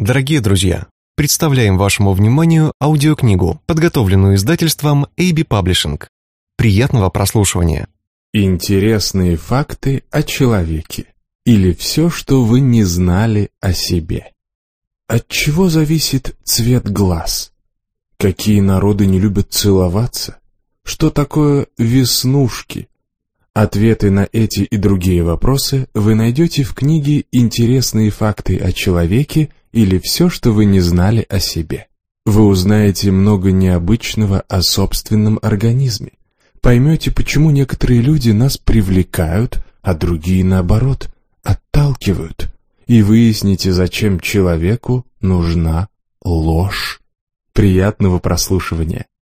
Дорогие друзья, представляем вашему вниманию аудиокнигу, подготовленную издательством AB Publishing. Приятного прослушивания. Интересные факты о человеке или все, что вы не знали о себе. От чего зависит цвет глаз? Какие народы не любят целоваться? Что такое веснушки? Ответы на эти и другие вопросы вы найдете в книге «Интересные факты о человеке» или «Все, что вы не знали о себе». Вы узнаете много необычного о собственном организме. Поймете, почему некоторые люди нас привлекают, а другие, наоборот, отталкивают. И выясните, зачем человеку нужна ложь. Приятного прослушивания!